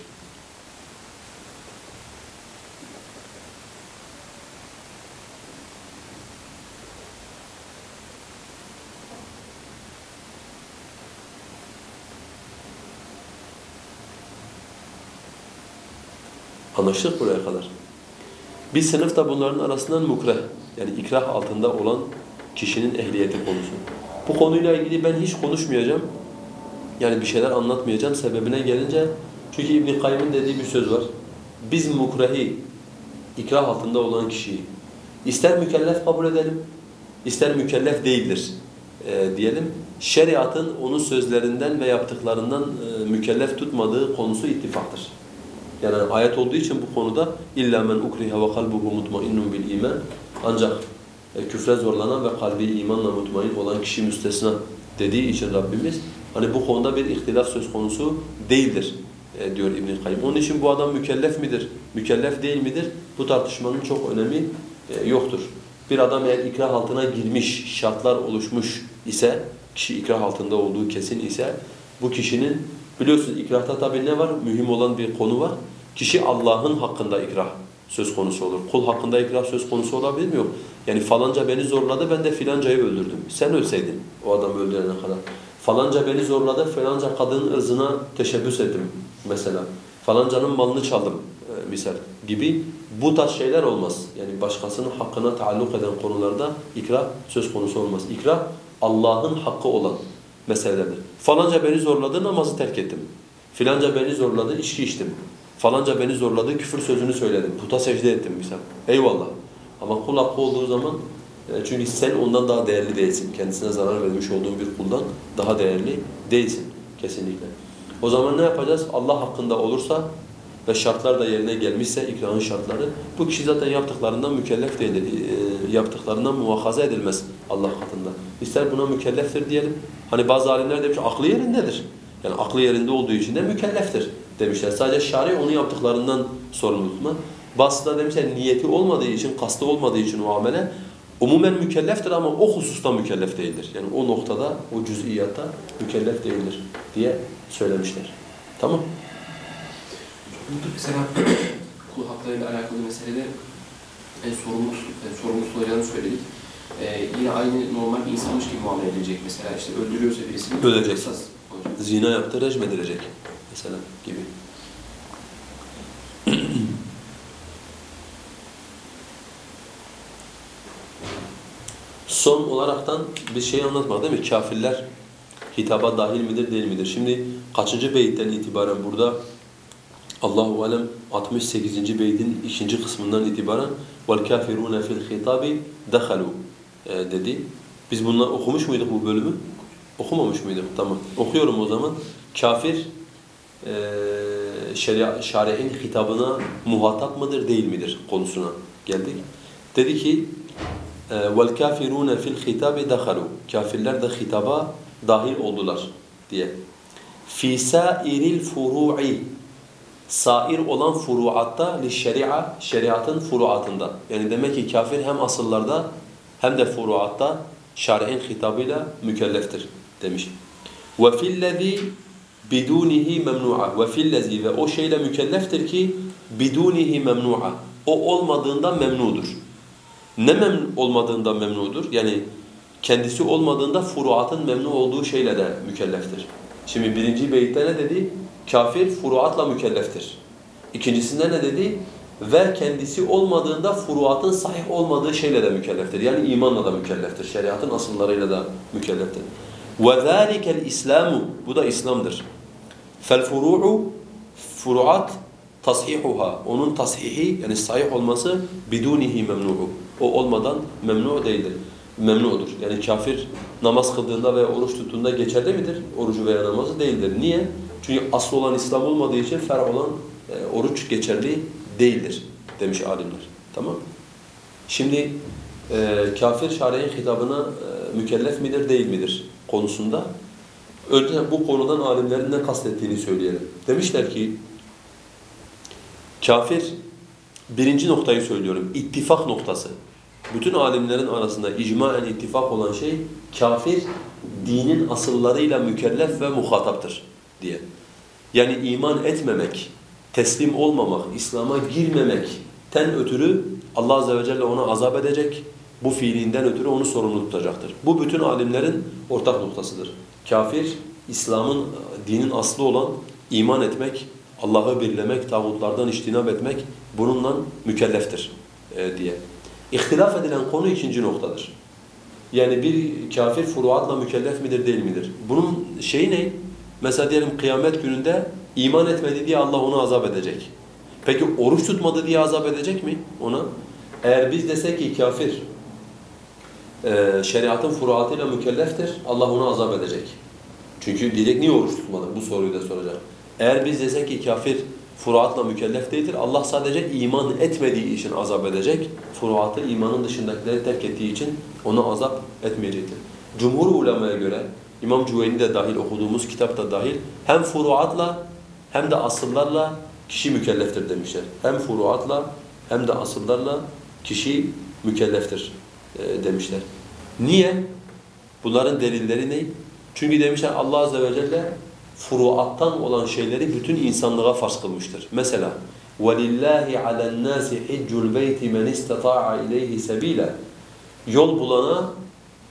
Anlaştık buraya kadar. Bir sınıf da bunların arasından mukreh, yani ikrah altında olan kişinin ehliyeti konusu. Bu konuyla ilgili ben hiç konuşmayacağım. Yani bir şeyler anlatmayacağım sebebine gelince. Çünkü İbn Kayyım'ın dediği bir söz var. Biz mukrehi, ikrah altında olan kişiyi ister mükellef kabul edelim, ister mükellef değildir e, diyelim. Şeriatın onun sözlerinden ve yaptıklarından e, mükellef tutmadığı konusu ittifaktır. Yani ayet olduğu için bu konuda illa men ukriha ve kalbuhu mutmainnun bil iman ancak e, küfre zorlanan ve kalbi imanla mutmain olan kişi müstesna dediği için Rabbimiz hani bu konuda bir ihtilaf söz konusu değildir e, diyor İbn Kayyim. Onun için bu adam mükellef midir, mükellef değil midir? Bu tartışmanın çok önemi e, yoktur. Bir adam eğer ikrah altına girmiş, şartlar oluşmuş ise, kişi ikrah altında olduğu kesin ise bu kişinin biliyorsunuz ikrahta tabii ne var? Mühim olan bir konu var. Kişi Allah'ın hakkında ikrah söz konusu olur. Kul hakkında ikrah söz konusu olabilir mi? Yok. Yani falanca beni zorladı ben de filancayı öldürdüm. Sen ölseydin o adamı öldürene kadar. Falanca beni zorladı falanca kadının ırzına teşebbüs ettim mesela. Falancanın malını çaldım e, misal gibi bu tarz şeyler olmaz. Yani başkasının hakkına taalluk eden konularda ikrah söz konusu olmaz. İkrah Allah'ın hakkı olan meselelerdir. Falanca beni zorladı namazı terk ettim. Filanca beni zorladı içki içtim. Falanca beni zorladı küfür sözünü söyledim. Puta secde ettim misal. Eyvallah. Ama kul hakkı olduğu zaman e, çünkü sen ondan daha değerli değilsin. Kendisine zarar vermiş olduğun bir kuldan daha değerli değilsin kesinlikle. O zaman ne yapacağız? Allah hakkında olursa ve şartlar da yerine gelmişse ikrahın şartları bu kişi zaten yaptıklarından mükellef değildir. Yaptıklarından muhafaza edilmez Allah katında. İster buna mükelleftir diyelim. Hani bazı alimler demiş aklı yerindedir. Yani aklı yerinde olduğu için de mükelleftir demişler. Sadece şari onu yaptıklarından sorumlu tutma. Bazısı da demişler niyeti olmadığı için, kastı olmadığı için o amele umumen mükelleftir ama o hususta mükellef değildir. Yani o noktada, o cüz'iyatta mükellef değildir diye söylemişler. Tamam. Burada mesela kul haklarıyla alakalı meselede e, sorumlu, e, sorumlu tutulacağını söyledik. E, yine aynı normal bir insanmış gibi muamele edilecek mesela işte öldürüyorsa birisini Ölecek. kısas olacak. Zina yaptı, rejim edilecek mesela gibi. Son olaraktan bir şey anlatmak değil mi? Kafirler hitaba dahil midir değil midir? Şimdi kaçıncı beyitten itibaren burada Allahu alem 68. beytin ikinci kısmından itibaren kafirun fil hitabi dakhalu e, dedi. Biz bunlar okumuş muyduk bu bölümü? Okumamış mıydık? Tamam. Okuyorum o zaman. Kafir e, şari'in hitabına muhatap mıdır değil midir konusuna geldik. Dedi ki vel kafirun fil hitabi dakhalu. Kafirler de hitaba dahil oldular diye. Fi sairil furu'i sair olan furuatta li şeria şeriatın furuatında. Yani demek ki kafir hem asıllarda hem de furuatta şer'in hitabıyla mükelleftir demiş. Ve fillezî bidûnihi memnu'a ve fillezî ve o şeyle mükelleftir ki bidûnihi memnu'a. O olmadığında memnudur. Ne memnun olmadığında memnudur? Yani kendisi olmadığında furuatın memnu olduğu şeyle de mükelleftir. Şimdi birinci beyitte ne dedi? Kafir furuatla mükelleftir. İkincisinde ne dedi? Ve kendisi olmadığında furuatın sahih olmadığı şeyle de mükelleftir. Yani imanla da mükelleftir. Şeriatın asıllarıyla da mükelleftir. وَذَٰلِكَ الْاِسْلَامُ Bu da İslam'dır. فَالْفُرُوعُ Furuat tashihuha. Onun tashihi yani sahih olması bidunihi memnu'u. O olmadan memnu değildir. Memnudur. Yani kafir namaz kıldığında veya oruç tuttuğunda geçerli midir? Orucu veya namazı değildir. Niye? Çünkü asıl olan İslam olmadığı için fer olan e, oruç geçerli değildir demiş alimler. Tamam Şimdi e, kafir şari'in hitabına e, mükellef midir değil midir konusunda önce bu konudan alimlerin ne kastettiğini söyleyelim. Demişler ki kafir birinci noktayı söylüyorum ittifak noktası. Bütün alimlerin arasında icmaen ittifak olan şey kafir dinin asıllarıyla mükellef ve muhataptır diye. Yani iman etmemek, teslim olmamak, İslam'a girmemekten ötürü Allah Azze ve Celle ona azap edecek. Bu fiilinden ötürü onu sorumlu tutacaktır. Bu bütün alimlerin ortak noktasıdır. Kafir, İslam'ın, dinin aslı olan iman etmek, Allah'ı birlemek, tağutlardan iştinab etmek bununla mükelleftir e, diye. İhtilaf edilen konu ikinci noktadır. Yani bir kafir furuatla mükellef midir değil midir? Bunun şeyi ne? Mesela diyelim kıyamet gününde iman etmedi diye Allah onu azap edecek. Peki oruç tutmadı diye azap edecek mi ona? Eğer biz desek ki kafir e, şeriatın furuatıyla mükelleftir, Allah onu azap edecek. Çünkü diyecek niye oruç tutmadı? Bu soruyu da soracak. Eğer biz desek ki kafir furuatla mükellef değildir, Allah sadece iman etmediği için azap edecek. Furuatı imanın dışındakileri terk ettiği için onu azap etmeyecektir. Cumhur ulemaya göre İmam Cüveyni de dahil okuduğumuz kitap da dahil hem furuatla hem de asıllarla kişi mükelleftir demişler. Hem furuatla hem de asıllarla kişi mükelleftir e, demişler. Niye? Bunların delilleri ne? Çünkü demişler Allah Azze ve Celle furuattan olan şeyleri bütün insanlığa farz kılmıştır. Mesela وَلِلَّهِ عَلَى النَّاسِ حِجُّ الْبَيْتِ مَنِ اسْتَطَاعَ اِلَيْهِ سَب۪يلًا yol bulana,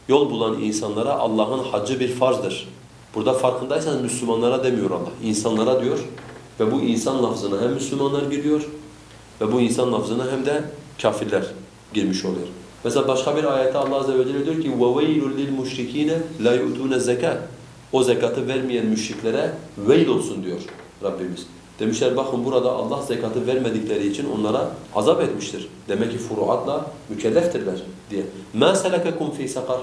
yol bulan insanlara Allah'ın haccı bir farzdır. Burada farkındaysanız Müslümanlara demiyor Allah, insanlara diyor. Ve bu insan lafzına hem Müslümanlar giriyor ve bu insan lafzına hem de kafirler girmiş oluyor. Mesela başka bir ayette Allah Azze ve Celle diyor ki وَوَيْلٌ لِلْمُشْرِك۪ينَ لَا يُؤْتُونَ الزَّكَاةِ O zekatı vermeyen müşriklere veil olsun diyor Rabbimiz. Demişler bakın burada Allah zekatı vermedikleri için onlara azap etmiştir. Demek ki furuatla mükelleftirler diye. مَا سَلَكَكُمْ ف۪ي sakar.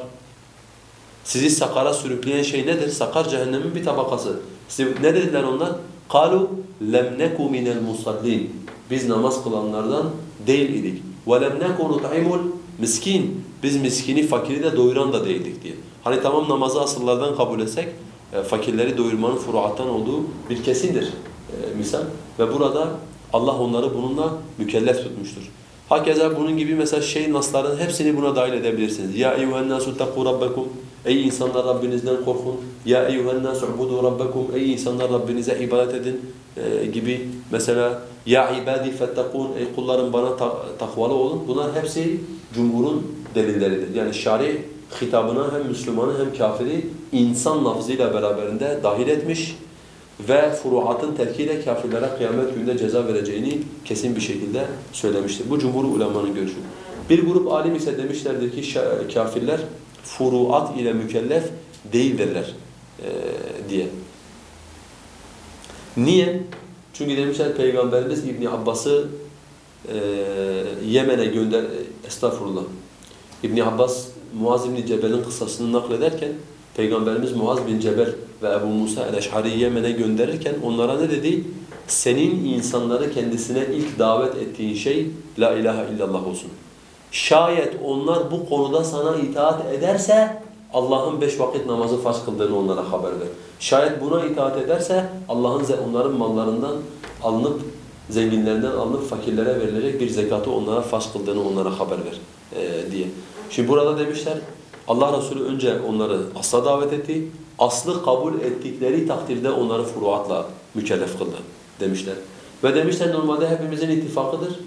Sizi sakara sürükleyen şey nedir? Sakar cehennemin bir tabakası. Size ne dediler onlar? قَالُوا لَمْ نَكُ مِنَ الْمُصَلِّينَ Biz namaz kılanlardan değil idik. وَلَمْ نَكُ نُطْعِمُ miskin. Biz miskini, fakiri de doyuran da değildik diye. Hani tamam namazı asıllardan kabul etsek, e, fakirleri doyurmanın furuattan olduğu bir kesindir e, misal. Ve burada Allah onları bununla mükellef tutmuştur. Hakeza bunun gibi mesela şey nasların hepsini buna dahil edebilirsiniz. Ya eyyuhen nasu takku rabbakum. Ey insanlar Rabbinizden korkun. Ya eyyuhen nasu ubudu rabbakum. Ey insanlar Rabbinize ibadet edin e, gibi. Mesela ya ibadi fettakun. Ey kullarım bana ta takvalı olun. Bunlar hepsi cumhurun delilleridir. Yani şari hitabına hem Müslümanı hem kafiri insan lafzıyla beraberinde dahil etmiş ve furuatın terkiyle kafirlere kıyamet gününde ceza vereceğini kesin bir şekilde söylemiştir. Bu cumhur ulemanın görüşü. Bir grup alim ise demişlerdir ki kafirler furuat ile mükellef değildirler e, diye. Niye? Çünkü demişler Peygamberimiz İbni Abbas'ı e, Yemen'e gönder estağfurullah. İbni Abbas Muaz İbni Cebel'in kıssasını naklederken Peygamberimiz Muaz bin Cebel ve Ebu Musa el-Eşhari'yi Yemen'e gönderirken onlara ne dedi? Senin insanları kendisine ilk davet ettiğin şey La ilahe illallah olsun. Şayet onlar bu konuda sana itaat ederse Allah'ın beş vakit namazı farz kıldığını onlara haber ver. Şayet buna itaat ederse Allah'ın onların mallarından alınıp zenginlerinden alınıp fakirlere verilecek bir zekatı onlara farz kıldığını onlara haber ver ee, diye. Şimdi burada demişler Allah Resulü önce onları asla davet etti. Aslı kabul ettikleri takdirde onları furuatla mükellef kıldı demişler. Ve demişler normalde hepimizin ittifakıdır.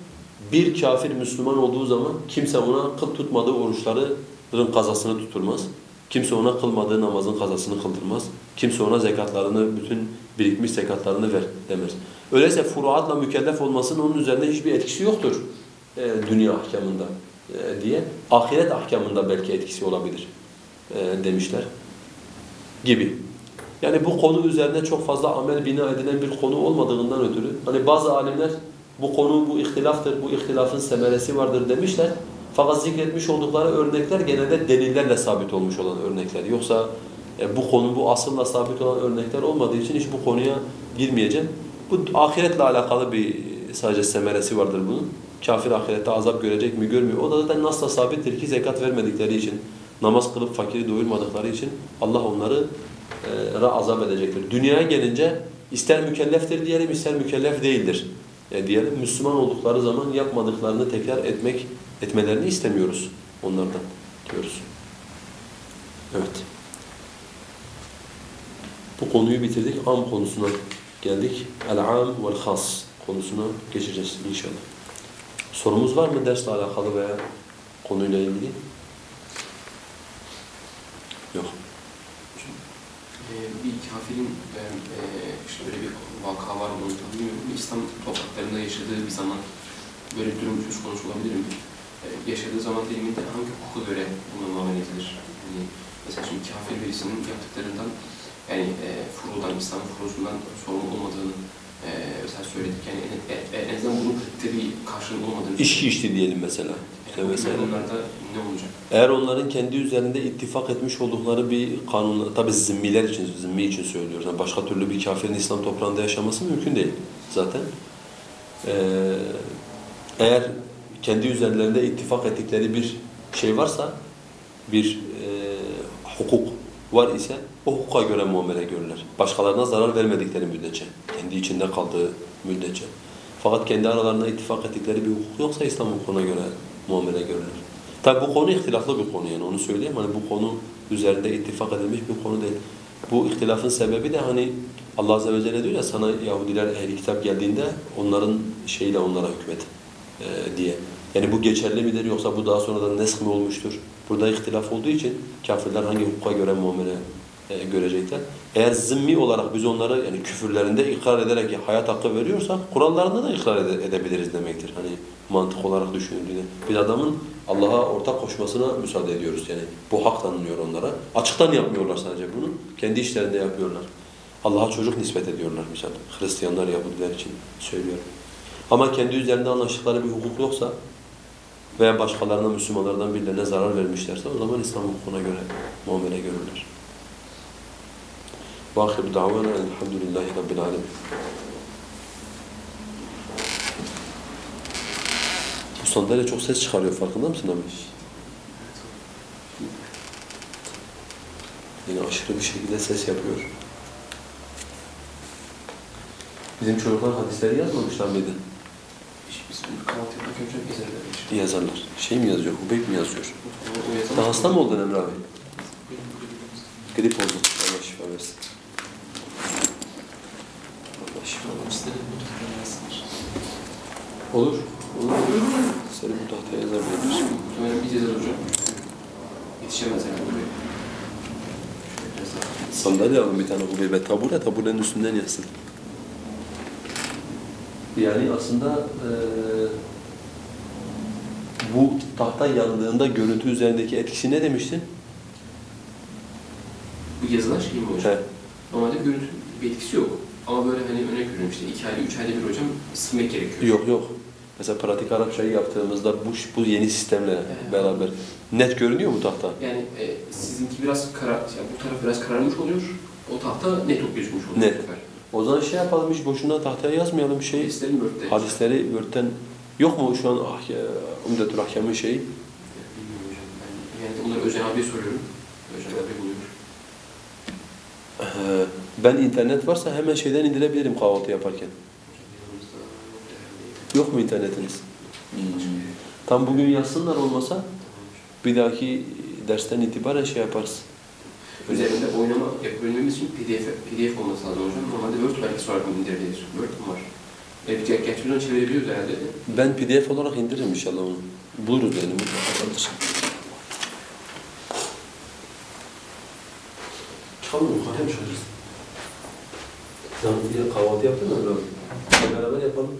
Bir kafir Müslüman olduğu zaman kimse ona kıl tutmadığı oruçların kazasını tuturmaz. Kimse ona kılmadığı namazın kazasını kıldırmaz. Kimse ona zekatlarını, bütün birikmiş zekatlarını ver demez. Öyleyse furuatla mükellef olmasının onun üzerinde hiçbir etkisi yoktur e, dünya ahkamında diye. Ahiret ahkamında belki etkisi olabilir e, demişler gibi. Yani bu konu üzerine çok fazla amel bina edilen bir konu olmadığından ötürü hani bazı alimler bu konu bu ihtilaftır, bu ihtilafın semeresi vardır demişler. Fakat zikretmiş oldukları örnekler genelde delillerle sabit olmuş olan örnekler. Yoksa e, bu konu bu asılla sabit olan örnekler olmadığı için hiç bu konuya girmeyeceğim. Bu ahiretle alakalı bir sadece semeresi vardır bunun. Kafir ahirette azap görecek mi görmüyor. O da zaten nasla sabittir ki zekat vermedikleri için, namaz kılıp fakiri doyurmadıkları için Allah onları e, azap edecektir. Dünyaya gelince ister mükelleftir diyelim, ister mükellef değildir e, diyelim. Müslüman oldukları zaman yapmadıklarını tekrar etmek etmelerini istemiyoruz onlardan diyoruz. Evet. Bu konuyu bitirdik. Am konusuna geldik. El-am vel-has konusuna geçeceğiz inşallah. Sorumuz var mı dersle alakalı veya konuyla ilgili? Yok. Ee, bir kafirin e, işte böyle bir vaka var tam bilmiyorum. İslam topraklarında yaşadığı bir zaman böyle bir durum söz konusu olabilir mi? Ee, yaşadığı zaman diliminde hangi hukuka göre buna muamele edilir? Yani mesela şimdi kafir birisinin yaptıklarından yani e, furudan, İslam furuzundan sorumlu olmadığını mesela söyledik. Yani en, en, azından bunun tabii karşılığı olmadığını İşki içti diyelim mesela. Yani mesela. Onlarda ne olacak? Eğer onların kendi üzerinde ittifak etmiş oldukları bir kanun, tabi zimmiler için, zimmi için söylüyoruz. Yani başka türlü bir kafirin İslam toprağında yaşaması mümkün değil zaten. Ee, eğer kendi üzerlerinde ittifak ettikleri bir şey varsa, bir e, hukuk var ise o hukuka göre muamele görürler. Başkalarına zarar vermedikleri müddetçe, kendi içinde kaldığı müddetçe. Fakat kendi aralarında ittifak ettikleri bir hukuk yoksa İslam hukukuna göre muamele görülür. Tabi bu konu ihtilaflı bir konu yani onu söyleyeyim. Hani bu konu üzerinde ittifak edilmiş bir konu değil. Bu ihtilafın sebebi de hani Allah Azze ve Celle diyor ya sana Yahudiler ehli kitap geldiğinde onların şeyle onlara hükmet e, diye. Yani bu geçerli midir yoksa bu daha sonradan nesk mi olmuştur? Burada ihtilaf olduğu için kafirler hangi hukuka göre muamele e, görecekler. Eğer zimmi olarak biz onları yani küfürlerinde ikrar ederek hayat hakkı veriyorsak kurallarında da ikrar ede- edebiliriz demektir. Hani mantık olarak düşünüldüğünde. Biz adamın Allah'a ortak koşmasına müsaade ediyoruz yani. Bu hak tanınıyor onlara. Açıktan yapmıyorlar sadece bunu. Kendi işlerinde yapıyorlar. Allah'a çocuk nispet ediyorlar misal. Hristiyanlar, Yahudiler için söylüyorum. Ama kendi üzerinde anlaştıkları bir hukuk yoksa veya başkalarına Müslümanlardan birilerine zarar vermişlerse o zaman İslam hukukuna göre muamele görürler. Vahir davana elhamdülillahi rabbil alemin. Bu sandalye çok ses çıkarıyor farkında mısın abi? Yine aşırı bir şekilde ses yapıyor. Bizim çocuklar hadisleri yazmamışlar mıydı? Yazarlar. Şey mi yazıyor, Hubeyb mi yazıyor? Sen hasta mı oldun Emre abi? Grip oldun. Allah şifa versin. Allah şifa versin. Olur. Olur. Seni bu tahtaya yazabiliriz. Muhtemelen biz yazar hocam. Yetişemez herhalde buraya. Daha. Sandalye alın bir tane Hubeybe. Tabure, taburenin üstünden yazsın. Yani aslında eee bu tahta yandığında görüntü üzerindeki etkisi ne demiştin? Bu yazılan şey mi hocam? He. Normalde görüntü bir etkisi yok. Ama böyle hani örnek veriyorum işte iki ayda, üç ayda bir hocam silmek gerekiyor. Yok yok. Mesela pratik Arapçayı yaptığımızda bu, bu yeni sistemle He. beraber net görünüyor mu tahta? Yani e, sizinki biraz karar, yani bu taraf biraz kararmış oluyor. O tahta net gözükmüş oluyor. Net. bu sefer. O zaman şey yapalım hiç boşuna tahtaya yazmayalım şey. Hadisleri Word'den yok mu şu an ah, Umdetül Ahkam'ın şeyi? Yani bunları Özen abiye soruyorum. Özen abi buluyor. Ee, Ben internet varsa hemen şeyden indirebilirim kahvaltı yaparken. Yok mu internetiniz? Tam bugün yazsınlar olmasa bir dahaki dersten itibaren şey yaparız. Üzerinde oynama yapabilmemiz için PDF, PDF olması lazım hocam. Normalde Word belgesi olarak indirebiliriz. Word var. E, bir onu çevirebiliyoruz herhalde. Ben PDF olarak indiririm inşallah onu. Buluruz yani. Çıkalım mı? Mı çıkacağız? Sen bir kahvaltı yaptın mı? Beraber yapalım.